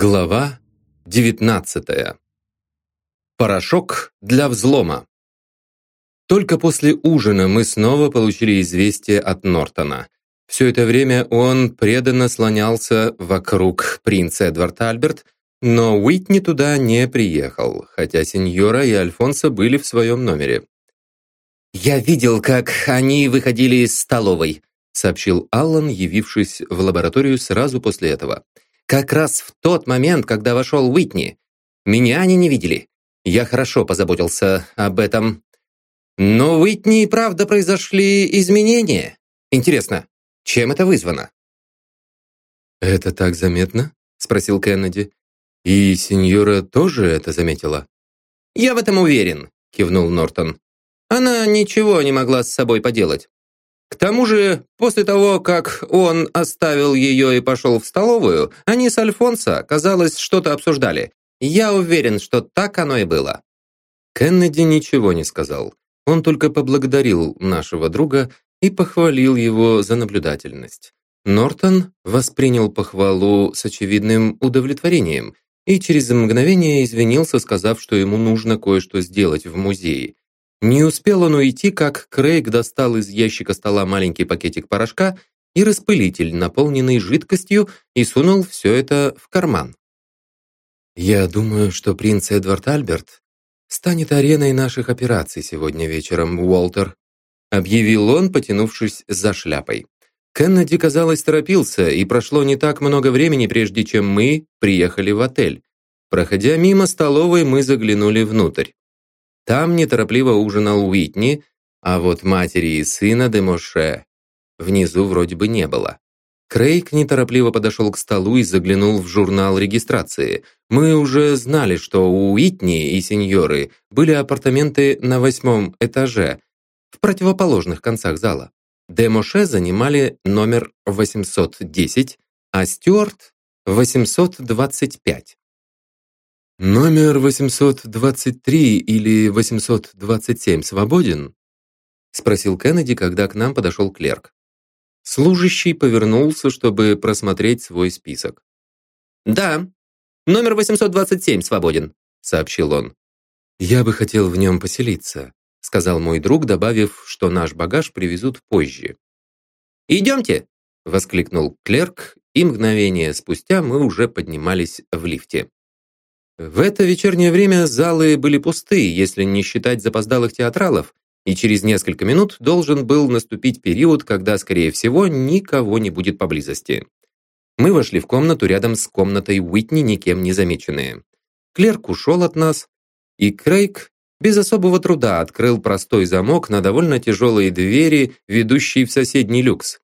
Глава 19. Порошок для взлома. Только после ужина мы снова получили известие от Нортона. Все это время он преданно слонялся вокруг принца Эдвард Альберт, но Уитни туда не приехал, хотя сеньора и Альфонсо были в своем номере. «Я видел, как они выходили из столовой», сообщил Аллан, явившись в лабораторию сразу после этого. Как раз в тот момент, когда вошел Уитни. Меня они не видели. Я хорошо позаботился об этом. Но Уитни и правда произошли изменения. Интересно, чем это вызвано? «Это так заметно?» — спросил Кеннеди. «И сеньора тоже это заметила?» «Я в этом уверен», — кивнул Нортон. «Она ничего не могла с собой поделать. К тому же, после того, как он оставил ее и пошел в столовую, они с Альфонсо, казалось, что-то обсуждали. Я уверен, что так оно и было. Кеннеди ничего не сказал. Он только поблагодарил нашего друга и похвалил его за наблюдательность. Нортон воспринял похвалу с очевидным удовлетворением и через мгновение извинился, сказав, что ему нужно кое-что сделать в музее. Не успел он уйти, как Крейг достал из ящика стола маленький пакетик порошка и распылитель, наполненный жидкостью, и сунул все это в карман. «Я думаю, что принц Эдвард Альберт станет ареной наших операций сегодня вечером, Уолтер», объявил он, потянувшись за шляпой. Кеннеди, казалось, торопился, и прошло не так много времени, прежде чем мы приехали в отель. Проходя мимо столовой, мы заглянули внутрь. Там неторопливо ужинал Уитни, а вот матери и сына Демоше внизу вроде бы не было. Крейг неторопливо подошел к столу и заглянул в журнал регистрации. Мы уже знали, что у Уитни и сеньоры были апартаменты на восьмом этаже, в противоположных концах зала. Демоше занимали номер 810, а Стюарт – 825. «Номер 823 или 827 свободен?» — спросил Кеннеди, когда к нам подошел клерк. Служащий повернулся, чтобы просмотреть свой список. «Да, номер 827 свободен», — сообщил он. «Я бы хотел в нем поселиться», — сказал мой друг, добавив, что наш багаж привезут позже. «Идемте!» — воскликнул клерк, и мгновение спустя мы уже поднимались в лифте. В это вечернее время залы были пусты, если не считать запоздалых театралов, и через несколько минут должен был наступить период, когда, скорее всего, никого не будет поблизости. Мы вошли в комнату рядом с комнатой Уитни, никем не замеченные. Клерк ушел от нас, и Крейг без особого труда открыл простой замок на довольно тяжелые двери, ведущие в соседний люкс.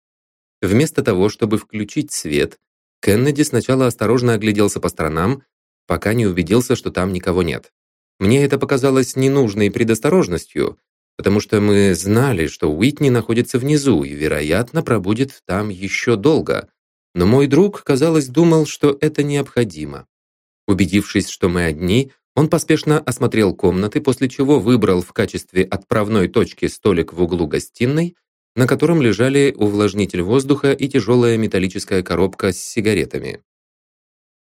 Вместо того, чтобы включить свет, Кеннеди сначала осторожно огляделся по сторонам, пока не убедился, что там никого нет. Мне это показалось ненужной предосторожностью, потому что мы знали, что Уитни находится внизу и, вероятно, пробудет там еще долго. Но мой друг, казалось, думал, что это необходимо. Убедившись, что мы одни, он поспешно осмотрел комнаты, после чего выбрал в качестве отправной точки столик в углу гостиной, на котором лежали увлажнитель воздуха и тяжелая металлическая коробка с сигаретами.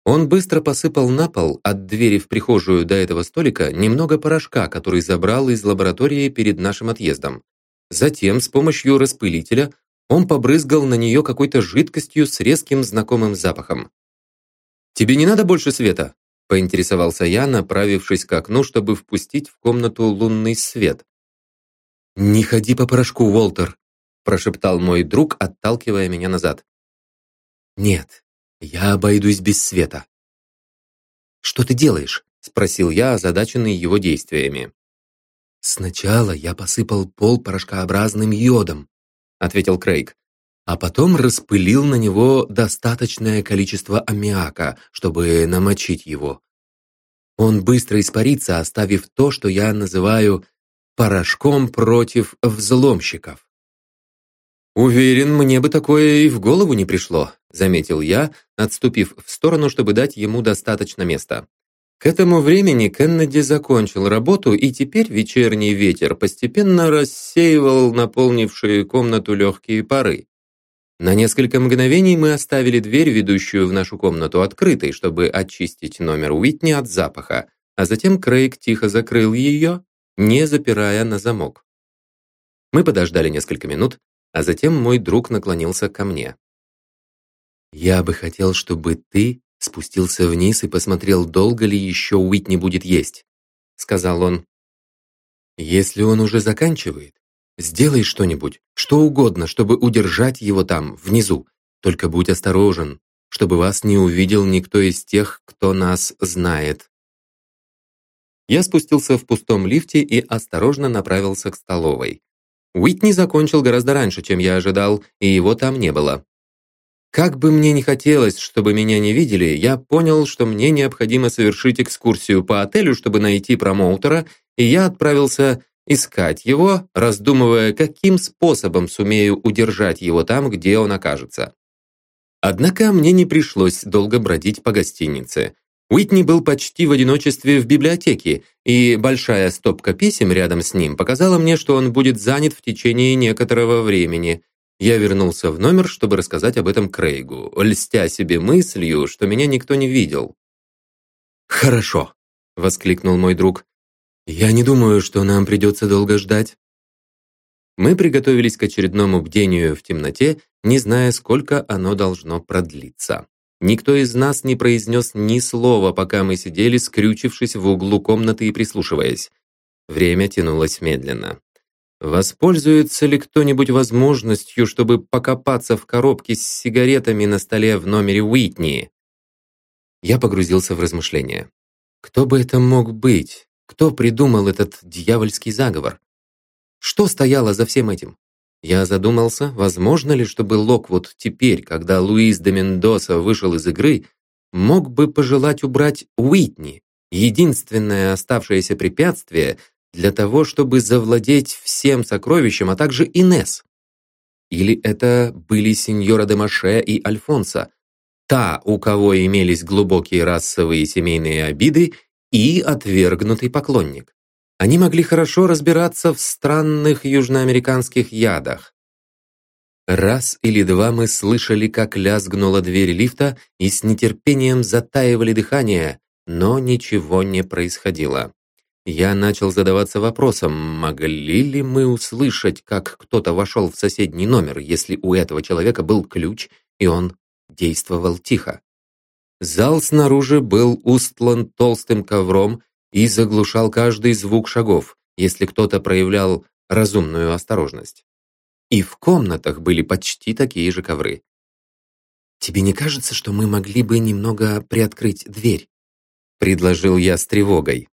Он быстро посыпал на пол от двери в прихожую до этого столика немного порошка, который забрал из лаборатории перед нашим отъездом. Затем с помощью распылителя он побрызгал на нее какой-то жидкостью с резким знакомым запахом. «Тебе не надо больше света?» – поинтересовался я, направившись к окну, чтобы впустить в комнату лунный свет. «Не ходи по порошку, Уолтер», – прошептал мой друг, отталкивая меня назад. «Нет, я обойдусь без света. «Что ты делаешь?» — спросил я, озадаченный его действиями. «Сначала я посыпал пол порошкообразным йодом», — ответил Крейг, «а потом распылил на него достаточное количество аммиака, чтобы намочить его. Он быстро испарится, оставив то, что я называю порошком против взломщиков. «Уверен, мне бы такое и в голову не пришло», заметил я, отступив в сторону, чтобы дать ему достаточно места. К этому времени Кеннеди закончил работу, и теперь вечерний ветер постепенно рассеивал наполнившие комнату легкие пары. На несколько мгновений мы оставили дверь, ведущую в нашу комнату, открытой, чтобы очистить номер Уитни от запаха, а затем Крейг тихо закрыл ее, не запирая на замок. Мы подождали несколько минут, а затем мой друг наклонился ко мне. «Я бы хотел, чтобы ты спустился вниз и посмотрел, долго ли еще Уитни будет есть», — сказал он. «Если он уже заканчивает, сделай что-нибудь, что угодно, чтобы удержать его там, внизу. Только будь осторожен, чтобы вас не увидел никто из тех, кто нас знает». Я спустился в пустом лифте и осторожно направился к столовой. Уитни закончил гораздо раньше, чем я ожидал, и его там не было. Как бы мне ни хотелось, чтобы меня не видели, я понял, что мне необходимо совершить экскурсию по отелю, чтобы найти промоутера, и я отправился искать его, раздумывая, каким способом сумею удержать его там, где он окажется. Однако мне не пришлось долго бродить по гостинице. Уитни был почти в одиночестве в библиотеке, и большая стопка писем рядом с ним показала мне, что он будет занят в течение некоторого времени. Я вернулся в номер, чтобы рассказать об этом Крейгу, льстя себе мыслью, что меня никто не видел. «Хорошо», — воскликнул мой друг. «Я не думаю, что нам придется долго ждать». Мы приготовились к очередному бдению в темноте, не зная, сколько оно должно продлиться. Никто из нас не произнес ни слова, пока мы сидели, скрючившись в углу комнаты и прислушиваясь. Время тянулось медленно. Воспользуется ли кто-нибудь возможностью, чтобы покопаться в коробке с сигаретами на столе в номере Уитни? Я погрузился в размышления. Кто бы это мог быть? Кто придумал этот дьявольский заговор? Что стояло за всем этим? Я задумался, возможно ли, чтобы Локвуд теперь, когда Луис де Мендоса вышел из игры, мог бы пожелать убрать Уитни, единственное оставшееся препятствие, для того, чтобы завладеть всем сокровищем, а также Инес. Или это были сеньора де Маше и Альфонса, та, у кого имелись глубокие расовые и семейные обиды, и отвергнутый поклонник. Они могли хорошо разбираться в странных южноамериканских ядах. Раз или два мы слышали, как лязгнула дверь лифта и с нетерпением затаивали дыхание, но ничего не происходило. Я начал задаваться вопросом, могли ли мы услышать, как кто-то вошел в соседний номер, если у этого человека был ключ, и он действовал тихо. Зал снаружи был устлан толстым ковром и заглушал каждый звук шагов, если кто-то проявлял разумную осторожность. И в комнатах были почти такие же ковры. «Тебе не кажется, что мы могли бы немного приоткрыть дверь?» — предложил я с тревогой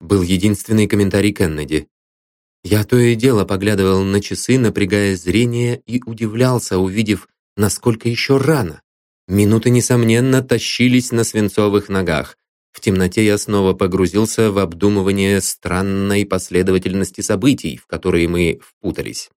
был единственный комментарий Кеннеди. Я то и дело поглядывал на часы, напрягая зрение, и удивлялся, увидев, насколько еще рано. Минуты, несомненно, тащились на свинцовых ногах. В темноте я снова погрузился в обдумывание странной последовательности событий, в которые мы впутались.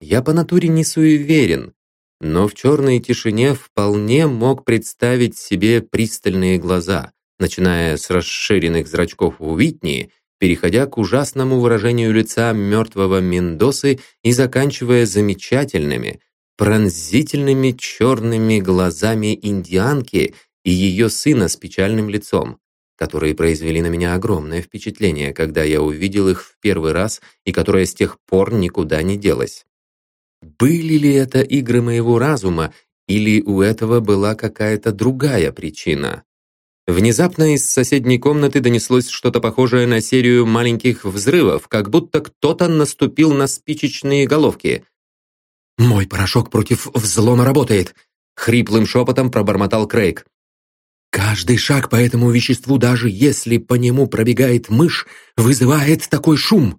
Я по натуре не суеверен, но в черной тишине вполне мог представить себе пристальные глаза, начиная с расширенных зрачков Уитни, переходя к ужасному выражению лица мертвого Мендосы и заканчивая замечательными, пронзительными черными глазами индианки и ее сына с печальным лицом, которые произвели на меня огромное впечатление, когда я увидел их в первый раз и которое с тех пор никуда не делось. Были ли это игры моего разума, или у этого была какая-то другая причина? Внезапно из соседней комнаты донеслось что-то похожее на серию маленьких взрывов, как будто кто-то наступил на спичечные головки. «Мой порошок против взлома работает!» — хриплым шепотом пробормотал Крейг. «Каждый шаг по этому веществу, даже если по нему пробегает мышь, вызывает такой шум!»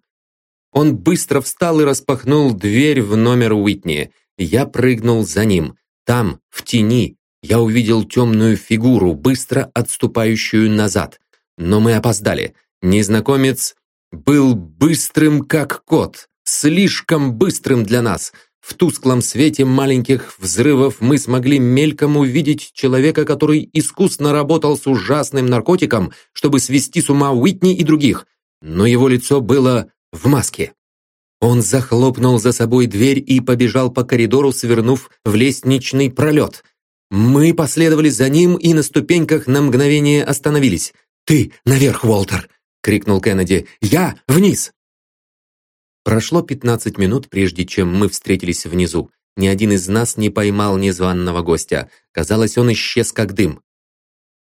Он быстро встал и распахнул дверь в номер Уитни. Я прыгнул за ним. Там, в тени, я увидел темную фигуру, быстро отступающую назад. Но мы опоздали. Незнакомец был быстрым, как кот, слишком быстрым для нас. В тусклом свете маленьких взрывов мы смогли мельком увидеть человека, который искусно работал с ужасным наркотиком, чтобы свести с ума Уитни и других. Но его лицо было в маске. Он захлопнул за собой дверь и побежал по коридору, свернув в лестничный пролет. Мы последовали за ним и на ступеньках на мгновение остановились. «Ты наверх, Уолтер!» — крикнул Кеннеди. «Я вниз!» Прошло 15 минут, прежде чем мы встретились внизу. Ни один из нас не поймал незваного гостя. Казалось, он исчез как дым.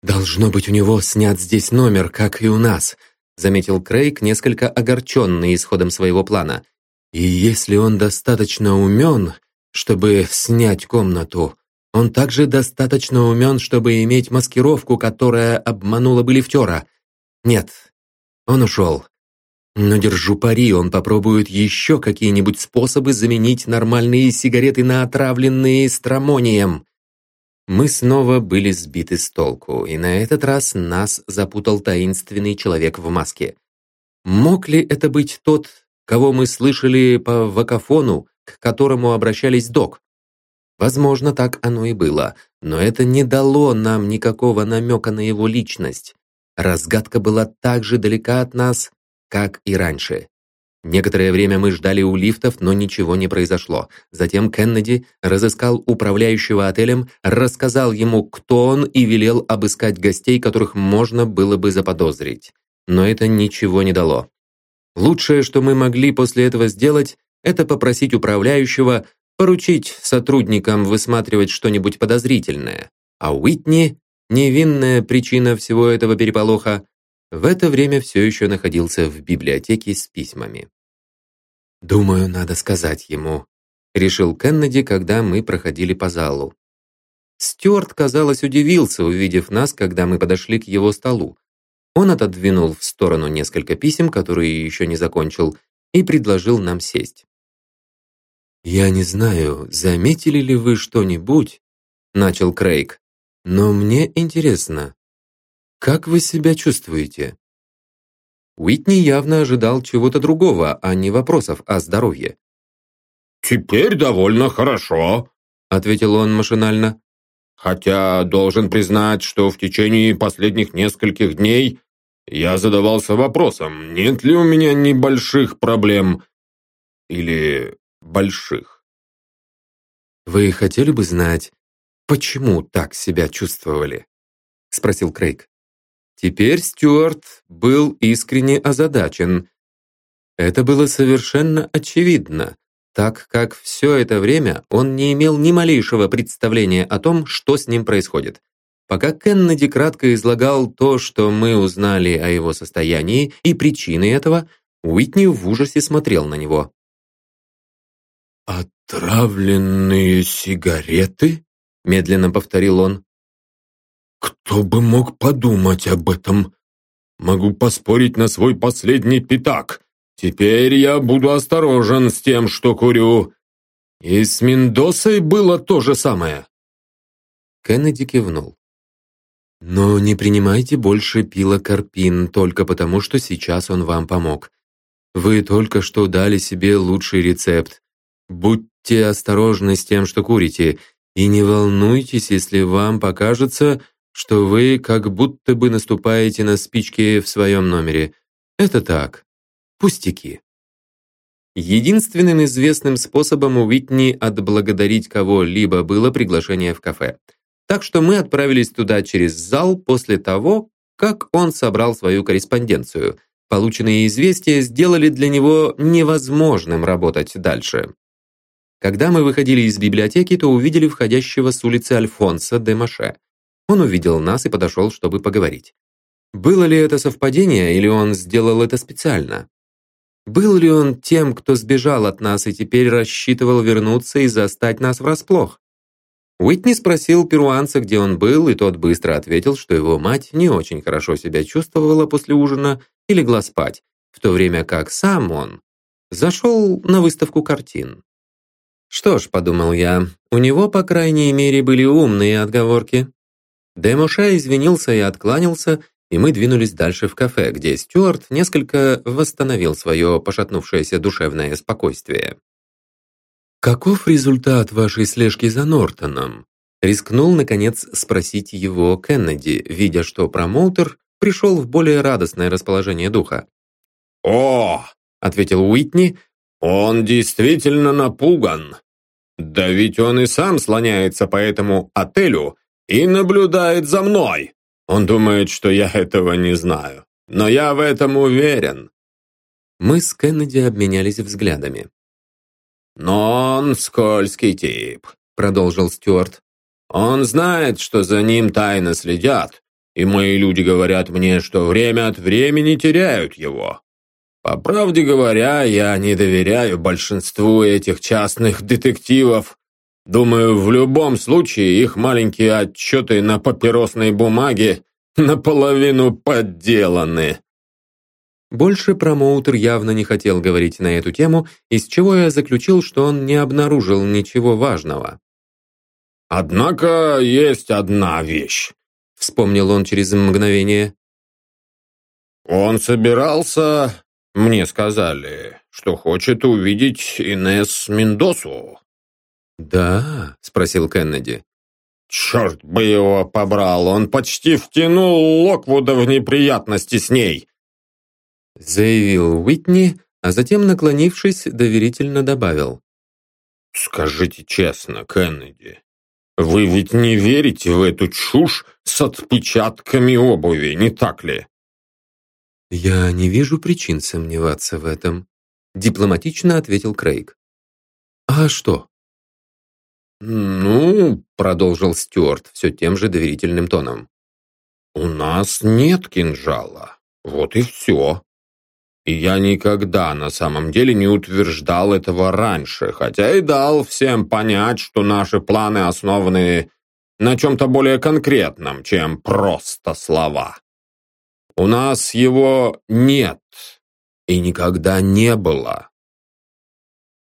«Должно быть, у него снят здесь номер, как и у нас», заметил Крейг, несколько огорченный исходом своего плана. «И если он достаточно умен, чтобы снять комнату, он также достаточно умен, чтобы иметь маскировку, которая обманула бы лифтера. Нет, он ушел. Но держу пари, он попробует еще какие-нибудь способы заменить нормальные сигареты на отравленные стромонием. Мы снова были сбиты с толку, и на этот раз нас запутал таинственный человек в маске. Мог ли это быть тот, кого мы слышали по вакофону, к которому обращались док? Возможно, так оно и было, но это не дало нам никакого намека на его личность. Разгадка была так же далека от нас, как и раньше. Некоторое время мы ждали у лифтов, но ничего не произошло. Затем Кеннеди разыскал управляющего отелем, рассказал ему, кто он, и велел обыскать гостей, которых можно было бы заподозрить. Но это ничего не дало. Лучшее, что мы могли после этого сделать, это попросить управляющего поручить сотрудникам высматривать что-нибудь подозрительное. А Уитни, невинная причина всего этого переполоха, в это время все еще находился в библиотеке с письмами. «Думаю, надо сказать ему», — решил Кеннеди, когда мы проходили по залу. Стюарт, казалось, удивился, увидев нас, когда мы подошли к его столу. Он отодвинул в сторону несколько писем, которые еще не закончил, и предложил нам сесть. «Я не знаю, заметили ли вы что-нибудь?» — начал Крейг. «Но мне интересно, как вы себя чувствуете?» Уитни явно ожидал чего-то другого, а не вопросов о здоровье. «Теперь довольно хорошо», — ответил он машинально. «Хотя должен признать, что в течение последних нескольких дней я задавался вопросом, нет ли у меня небольших проблем или больших». «Вы хотели бы знать, почему так себя чувствовали?» — спросил Крейг. Теперь Стюарт был искренне озадачен. Это было совершенно очевидно, так как все это время он не имел ни малейшего представления о том, что с ним происходит. Пока Кеннеди кратко излагал то, что мы узнали о его состоянии и причины этого, Уитни в ужасе смотрел на него. «Отравленные сигареты?» — медленно повторил он. Кто бы мог подумать об этом? Могу поспорить на свой последний пятак. Теперь я буду осторожен с тем, что курю. И с Мендосой было то же самое. Кеннеди кивнул. Но не принимайте больше пилокарпин только потому, что сейчас он вам помог. Вы только что дали себе лучший рецепт. Будьте осторожны с тем, что курите, и не волнуйтесь, если вам покажется, что вы как будто бы наступаете на спички в своем номере. Это так, пустяки. Единственным известным способом Уитни отблагодарить кого-либо было приглашение в кафе. Так что мы отправились туда через зал после того, как он собрал свою корреспонденцию. Полученные известия сделали для него невозможным работать дальше. Когда мы выходили из библиотеки, то увидели входящего с улицы Альфонса де Маше. Он увидел нас и подошел, чтобы поговорить. Было ли это совпадение, или он сделал это специально? Был ли он тем, кто сбежал от нас и теперь рассчитывал вернуться и застать нас врасплох? Уитни спросил перуанца, где он был, и тот быстро ответил, что его мать не очень хорошо себя чувствовала после ужина и легла спать, в то время как сам он зашел на выставку картин. Что ж, подумал я, у него, по крайней мере, были умные отговорки. Демоше извинился и откланялся, и мы двинулись дальше в кафе, где Стюарт несколько восстановил свое пошатнувшееся душевное спокойствие. «Каков результат вашей слежки за Нортоном?» Рискнул, наконец, спросить его Кеннеди, видя, что промоутер пришел в более радостное расположение духа. «О!» — ответил Уитни, Он действительно напуган. Да ведь он и сам слоняется по этому отелю и наблюдает за мной. Он думает, что я этого не знаю. Но я в этом уверен. Мы с Кеннеди обменялись взглядами. «Но он скользкий тип», — продолжил Стюарт. «Он знает, что за ним тайно следят, и мои люди говорят мне, что время от времени теряют его. По правде говоря, я не доверяю большинству этих частных детективов. Думаю, в любом случае их маленькие отчеты на папиросной бумаге наполовину подделаны. Больше промоутер явно не хотел говорить на эту тему, из чего я заключил, что он не обнаружил ничего важного. «Однако есть одна вещь», — вспомнил он через мгновение. «Он собирался мне сказали, что хочет увидеть Инес Мендосу». «Да?» — спросил Кеннеди. «Черт бы его побрал! Он почти втянул Локвуда в неприятности с ней!» Заявил Уитни, а затем, наклонившись, доверительно добавил. «Скажите честно, Кеннеди, вы ведь не верите в эту чушь с отпечатками обуви, не так ли?» «Я не вижу причин сомневаться в этом», — дипломатично ответил Крейг. «А что?» «Ну», — продолжил Стюарт все тем же доверительным тоном, «у нас нет кинжала, вот и все. И я никогда на самом деле не утверждал этого раньше, хотя и дал всем понять, что наши планы основаны на чем-то более конкретном, чем просто слова. У нас его нет и никогда не было.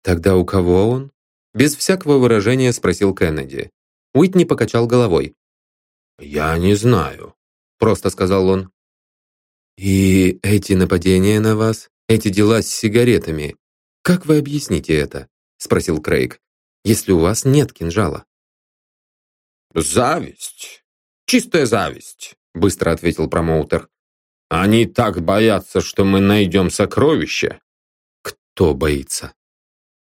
Тогда у кого он? Без всякого выражения спросил Кеннеди. Уитни покачал головой. «Я не знаю», — просто сказал он. «И эти нападения на вас, эти дела с сигаретами, как вы объясните это?» — спросил Крейг. «Если у вас нет кинжала». «Зависть. Чистая зависть», — быстро ответил промоутер. Они так боятся, что мы найдем сокровища. Кто боится?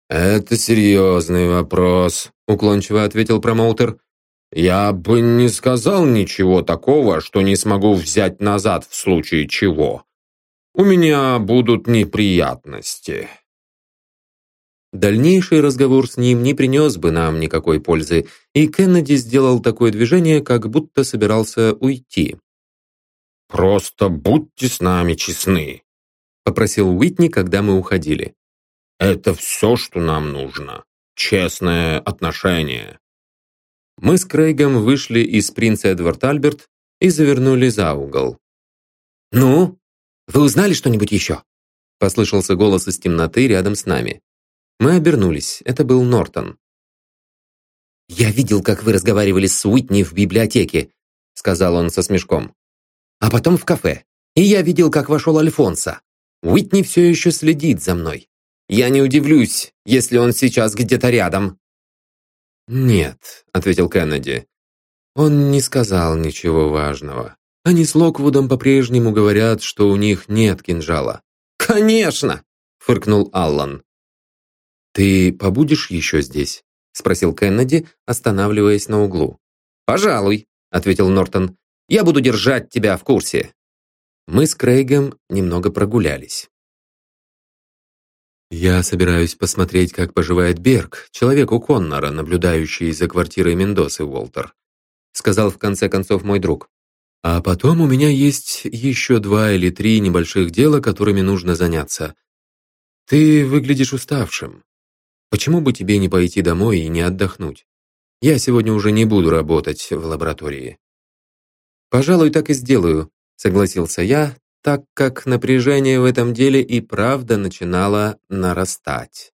Это серьезный вопрос, уклончиво ответил промоутер. Я бы не сказал ничего такого, что не смогу взять назад в случае чего. У меня будут неприятности. Дальнейший разговор с ним не принес бы нам никакой пользы, и Кеннеди сделал такое движение, как будто собирался уйти. «Просто будьте с нами честны», — попросил Уитни, когда мы уходили. «Это все, что нам нужно. Честное отношение». Мы с Крейгом вышли из принца Эдвард Альберт и завернули за угол. «Ну, вы узнали что-нибудь еще?» Послышался голос из темноты рядом с нами. Мы обернулись. Это был Нортон. «Я видел, как вы разговаривали с Уитни в библиотеке», сказал он со смешком а потом в кафе. И я видел, как вошел Альфонсо. Уитни все еще следит за мной. Я не удивлюсь, если он сейчас где-то рядом». «Нет», — ответил Кеннеди. «Он не сказал ничего важного. Они с Локвудом по-прежнему говорят, что у них нет кинжала». «Конечно!» — фыркнул Аллан. «Ты побудешь еще здесь?» — спросил Кеннеди, останавливаясь на углу. «Пожалуй», — ответил Нортон. Я буду держать тебя в курсе». Мы с Крейгом немного прогулялись. «Я собираюсь посмотреть, как поживает Берг, человек у Коннора, наблюдающий за квартирой Мендосы, Уолтер», сказал в конце концов мой друг. «А потом у меня есть еще два или три небольших дела, которыми нужно заняться. Ты выглядишь уставшим. Почему бы тебе не пойти домой и не отдохнуть? Я сегодня уже не буду работать в лаборатории». «Пожалуй, так и сделаю», — согласился я, так как напряжение в этом деле и правда начинало нарастать.